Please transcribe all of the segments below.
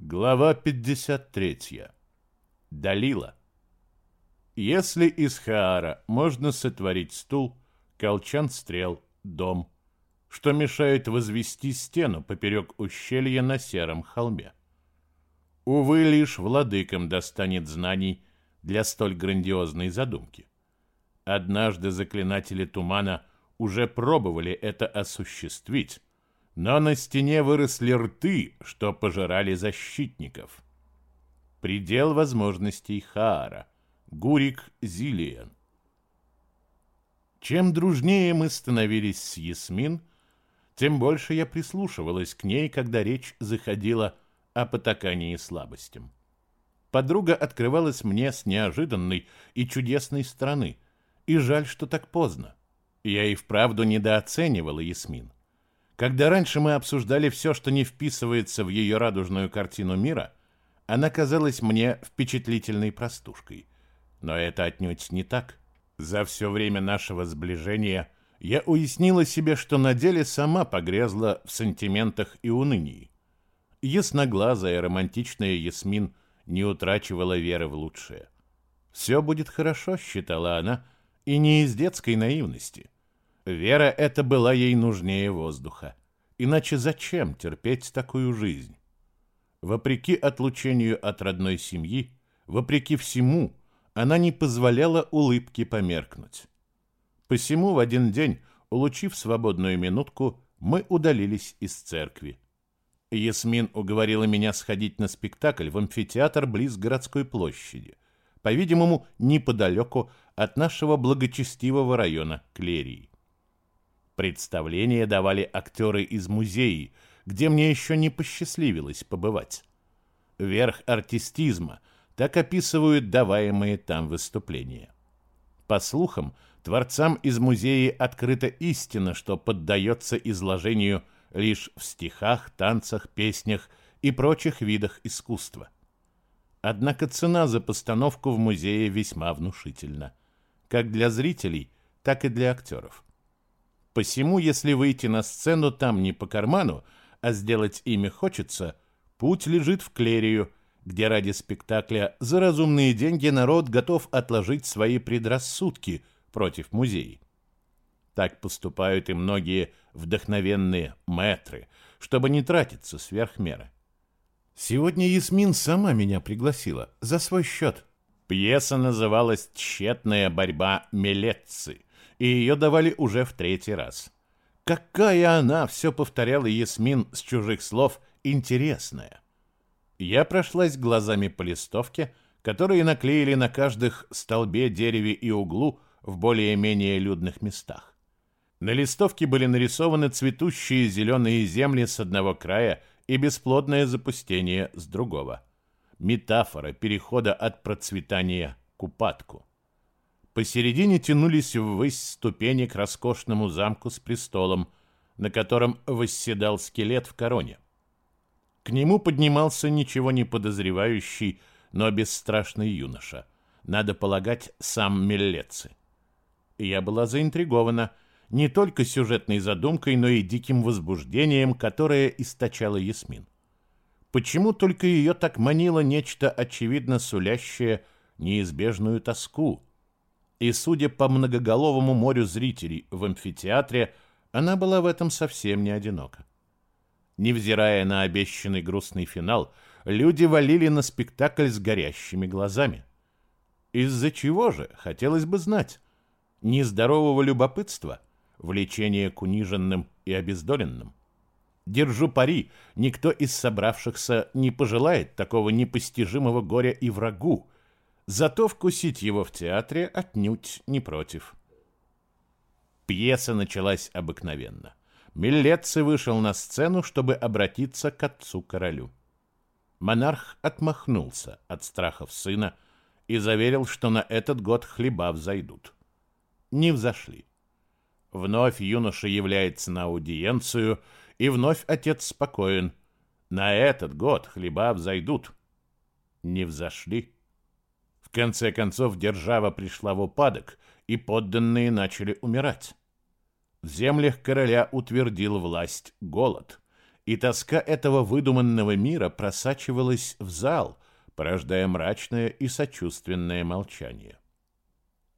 Глава 53. Далила. Если из Хаара можно сотворить стул, колчан стрел, дом, что мешает возвести стену поперек ущелья на сером холме? Увы, лишь владыкам достанет знаний для столь грандиозной задумки. Однажды заклинатели тумана уже пробовали это осуществить, но на стене выросли рты, что пожирали защитников. Предел возможностей Хаара. Гурик Зилиен. Чем дружнее мы становились с Ясмин, тем больше я прислушивалась к ней, когда речь заходила о потакании слабостям. Подруга открывалась мне с неожиданной и чудесной стороны, и жаль, что так поздно. Я и вправду недооценивала Ясмин. Когда раньше мы обсуждали все, что не вписывается в ее радужную картину мира, она казалась мне впечатлительной простушкой. Но это отнюдь не так. За все время нашего сближения я уяснила себе, что на деле сама погрязла в сантиментах и унынии. Ясноглазая, романтичная Ясмин не утрачивала веры в лучшее. «Все будет хорошо», — считала она, и не из детской наивности — Вера эта была ей нужнее воздуха. Иначе зачем терпеть такую жизнь? Вопреки отлучению от родной семьи, вопреки всему, она не позволяла улыбке померкнуть. Посему в один день, улучив свободную минутку, мы удалились из церкви. Ясмин уговорила меня сходить на спектакль в амфитеатр близ городской площади, по-видимому, неподалеку от нашего благочестивого района Клерии. Представления давали актеры из музея, где мне еще не посчастливилось побывать. Верх артистизма так описывают даваемые там выступления. По слухам, творцам из музея открыта истина, что поддается изложению лишь в стихах, танцах, песнях и прочих видах искусства. Однако цена за постановку в музее весьма внушительна, как для зрителей, так и для актеров. Посему, если выйти на сцену там не по карману, а сделать имя хочется, путь лежит в Клерию, где ради спектакля за разумные деньги народ готов отложить свои предрассудки против музея. Так поступают и многие вдохновенные мэтры, чтобы не тратиться сверх меры. Сегодня Ясмин сама меня пригласила за свой счет. Пьеса называлась «Тщетная борьба Мелетцы», и ее давали уже в третий раз. Какая она, все повторяла Ясмин с чужих слов, интересная. Я прошлась глазами по листовке, которые наклеили на каждых столбе, дереве и углу в более-менее людных местах. На листовке были нарисованы цветущие зеленые земли с одного края и бесплодное запустение с другого. Метафора перехода от процветания к упадку. Посередине тянулись ввысь ступени к роскошному замку с престолом, на котором восседал скелет в короне. К нему поднимался ничего не подозревающий, но бесстрашный юноша. Надо полагать, сам Меллеци. Я была заинтригована не только сюжетной задумкой, но и диким возбуждением, которое источала Ясмин. Почему только ее так манило нечто очевидно сулящее неизбежную тоску, и, судя по многоголовому морю зрителей в амфитеатре, она была в этом совсем не одинока. Невзирая на обещанный грустный финал, люди валили на спектакль с горящими глазами. Из-за чего же, хотелось бы знать. Нездорового любопытства, влечения к униженным и обездоленным. Держу пари, никто из собравшихся не пожелает такого непостижимого горя и врагу, Зато вкусить его в театре отнюдь не против. Пьеса началась обыкновенно. Миллетци вышел на сцену, чтобы обратиться к отцу-королю. Монарх отмахнулся от страхов сына и заверил, что на этот год хлеба взойдут. Не взошли. Вновь юноша является на аудиенцию, и вновь отец спокоен. На этот год хлеба взойдут. Не взошли. В конце концов, держава пришла в упадок, и подданные начали умирать. В землях короля утвердил власть голод, и тоска этого выдуманного мира просачивалась в зал, порождая мрачное и сочувственное молчание.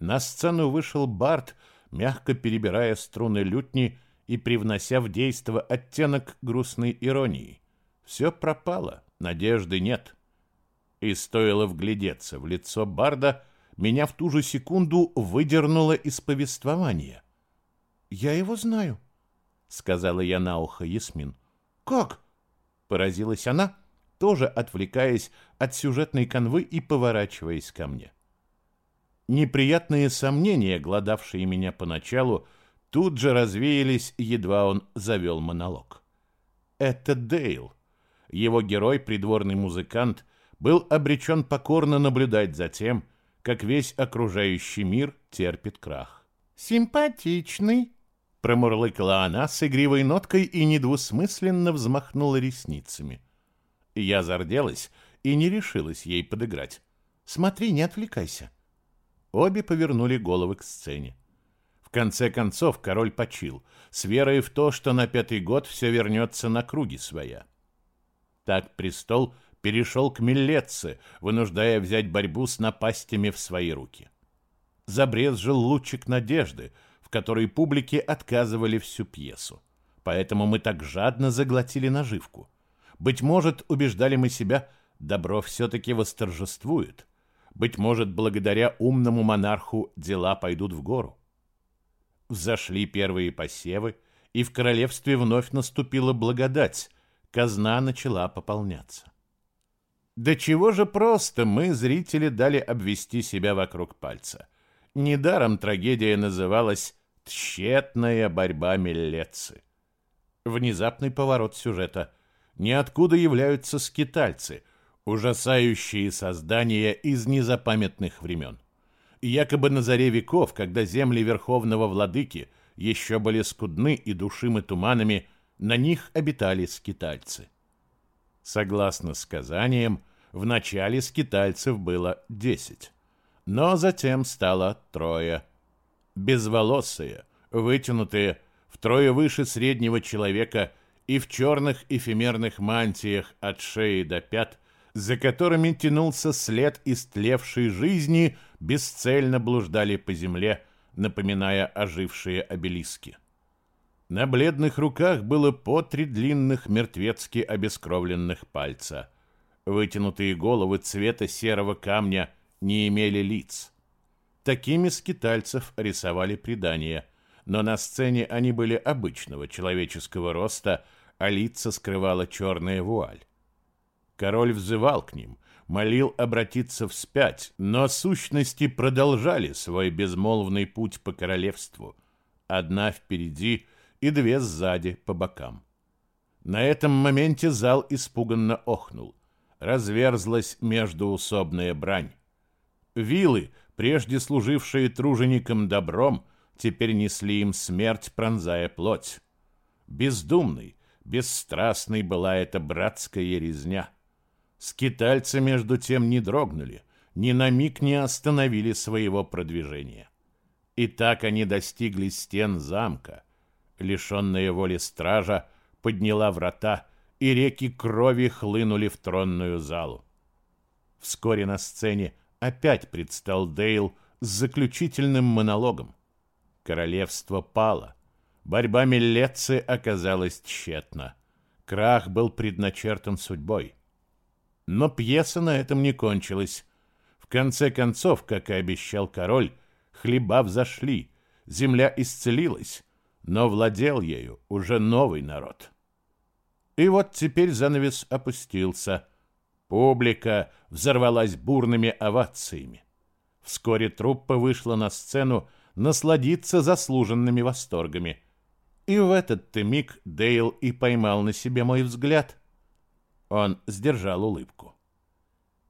На сцену вышел Барт, мягко перебирая струны лютни и привнося в действо оттенок грустной иронии. Все пропало, надежды нет. И стоило вглядеться в лицо Барда, меня в ту же секунду выдернуло из повествования. «Я его знаю», — сказала я на ухо Ясмин. «Как?» — поразилась она, тоже отвлекаясь от сюжетной канвы и поворачиваясь ко мне. Неприятные сомнения, гладавшие меня поначалу, тут же развеялись, едва он завел монолог. Это Дейл. Его герой, придворный музыкант, был обречен покорно наблюдать за тем, как весь окружающий мир терпит крах. «Симпатичный», — промурлыкала она с игривой ноткой и недвусмысленно взмахнула ресницами. Я зарделась и не решилась ей подыграть. «Смотри, не отвлекайся». Обе повернули головы к сцене. В конце концов король почил, с верой в то, что на пятый год все вернется на круги своя. Так престол перешел к Миллетце, вынуждая взять борьбу с напастями в свои руки. Забрезжил лучик надежды, в которой публике отказывали всю пьесу. Поэтому мы так жадно заглотили наживку. Быть может, убеждали мы себя, добро все-таки восторжествует – быть может, благодаря умному монарху дела пойдут в гору. Взошли первые посевы, и в королевстве вновь наступила благодать, казна начала пополняться. Да чего же просто мы, зрители, дали обвести себя вокруг пальца. Недаром трагедия называлась «Тщетная борьба Миллетцы». Внезапный поворот сюжета. Ниоткуда являются скитальцы – Ужасающие создания из незапамятных времен. Якобы на заре веков, когда земли Верховного Владыки еще были скудны и душимы туманами, на них обитали скитальцы. Согласно сказаниям, в начале скитальцев было десять, но затем стало трое. Безволосые, вытянутые, втрое выше среднего человека и в черных эфемерных мантиях от шеи до пят, за которыми тянулся след истлевшей жизни, бесцельно блуждали по земле, напоминая ожившие обелиски. На бледных руках было по три длинных мертвецки обескровленных пальца. Вытянутые головы цвета серого камня не имели лиц. Такими скитальцев рисовали предания, но на сцене они были обычного человеческого роста, а лица скрывала черная вуаль. Король взывал к ним, молил обратиться вспять, но сущности продолжали свой безмолвный путь по королевству. Одна впереди и две сзади по бокам. На этом моменте зал испуганно охнул. Разверзлась междуусобная брань. Вилы, прежде служившие труженикам добром, теперь несли им смерть, пронзая плоть. Бездумный, бесстрастной была эта братская резня — Скитальцы, между тем, не дрогнули, ни на миг не остановили своего продвижения. И так они достигли стен замка. Лишенная воли стража подняла врата, и реки крови хлынули в тронную залу. Вскоре на сцене опять предстал Дейл с заключительным монологом. Королевство пало. Борьба Миллетцы оказалась тщетна. Крах был предначертан судьбой. Но пьеса на этом не кончилась. В конце концов, как и обещал король, хлеба взошли, земля исцелилась, но владел ею уже новый народ. И вот теперь занавес опустился. Публика взорвалась бурными овациями. Вскоре труппа вышла на сцену насладиться заслуженными восторгами. И в этот-то миг Дейл и поймал на себе мой взгляд — он сдержал улыбку.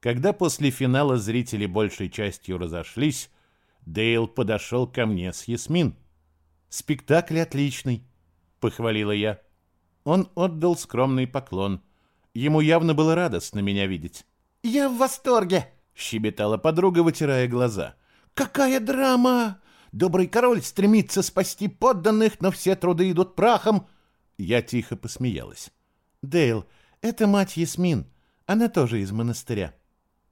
Когда после финала зрители большей частью разошлись, Дейл подошел ко мне с Ясмин. «Спектакль отличный», — похвалила я. Он отдал скромный поклон. Ему явно было радостно меня видеть. «Я в восторге!» — щебетала подруга, вытирая глаза. «Какая драма! Добрый король стремится спасти подданных, но все труды идут прахом!» Я тихо посмеялась. Дейл, это мать Ясмин. Она тоже из монастыря.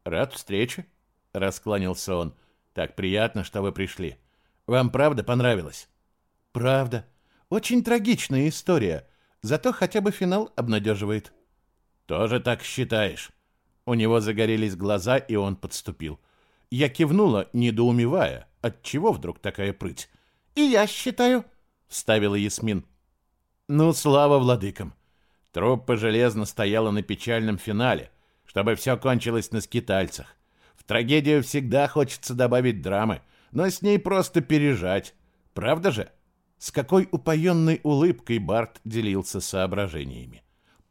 Рад встрече, раскланялся он. Так приятно, что вы пришли. Вам правда понравилось? Правда. Очень трагичная история. Зато хотя бы финал обнадеживает. Тоже так считаешь? У него загорелись глаза, и он подступил. Я кивнула, недоумевая, от чего вдруг такая прыть. «И я считаю», — вставила Ясмин. «Ну, слава владыкам!» Труппа железно стояла на печальном финале, чтобы все кончилось на скитальцах. В трагедию всегда хочется добавить драмы, но с ней просто пережать. Правда же? С какой упоенной улыбкой Барт делился соображениями.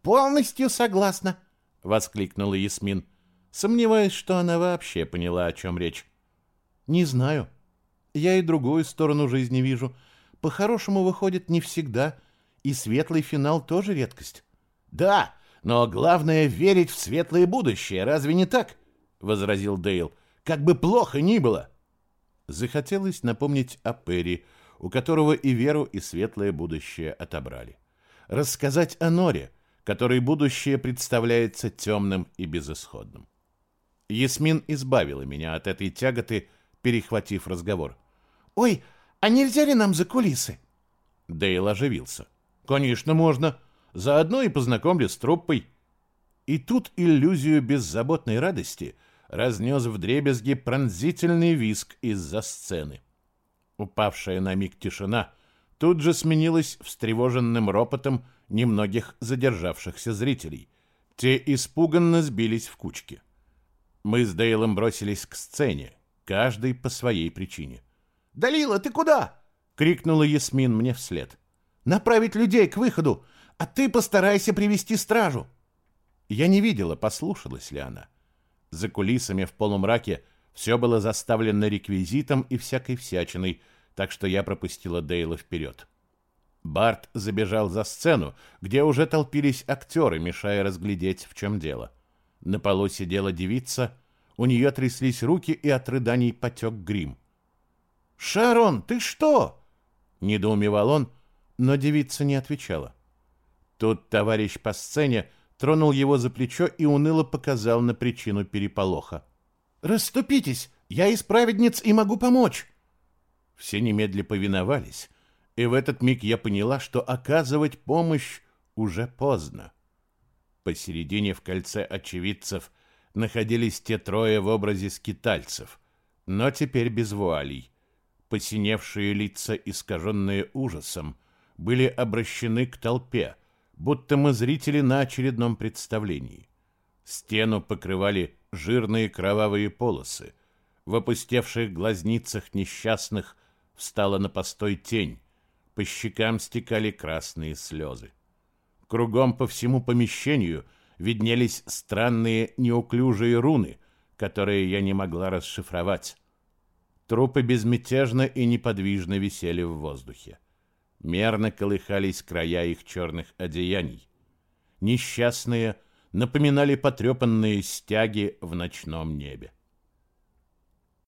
«Полностью согласна», — воскликнула Ясмин. Сомневаюсь, что она вообще поняла, о чем речь. «Не знаю. Я и другую сторону жизни вижу. По-хорошему выходит не всегда, и светлый финал тоже редкость». «Да, но главное — верить в светлое будущее, разве не так?» — возразил Дейл. «Как бы плохо ни было!» Захотелось напомнить о Перри, у которого и веру, и светлое будущее отобрали. Рассказать о Норе, которой будущее представляется темным и безысходным. Ясмин избавила меня от этой тяготы, перехватив разговор. «Ой, а нельзя ли нам за кулисы?» Дейл оживился. «Конечно, можно. Заодно и познакомлю с труппой». И тут иллюзию беззаботной радости разнес в дребезги пронзительный виск из-за сцены. Упавшая на миг тишина тут же сменилась встревоженным ропотом немногих задержавшихся зрителей. Те испуганно сбились в кучки. Мы с Дейлом бросились к сцене, каждый по своей причине. «Далила, ты куда?» — крикнула Ясмин мне вслед. «Направить людей к выходу, а ты постарайся привести стражу». Я не видела, послушалась ли она. За кулисами в полумраке все было заставлено реквизитом и всякой всячиной, так что я пропустила Дейла вперед. Барт забежал за сцену, где уже толпились актеры, мешая разглядеть, в чем дело. На полу сидела девица, у нее тряслись руки, и от рыданий потек грим. «Шарон, ты что?» — недоумевал он, но девица не отвечала. Тут товарищ по сцене тронул его за плечо и уныло показал на причину переполоха. «Расступитесь! Я исправедниц и могу помочь!» Все немедли повиновались, и в этот миг я поняла, что оказывать помощь уже поздно. Посередине в кольце очевидцев находились те трое в образе скитальцев, но теперь без вуалей. Посиневшие лица, искаженные ужасом, были обращены к толпе, будто мы зрители на очередном представлении. Стену покрывали жирные кровавые полосы. В опустевших глазницах несчастных встала на постой тень. По щекам стекали красные слезы. Кругом по всему помещению виднелись странные неуклюжие руны, которые я не могла расшифровать. Трупы безмятежно и неподвижно висели в воздухе. Мерно колыхались края их черных одеяний. Несчастные напоминали потрепанные стяги в ночном небе.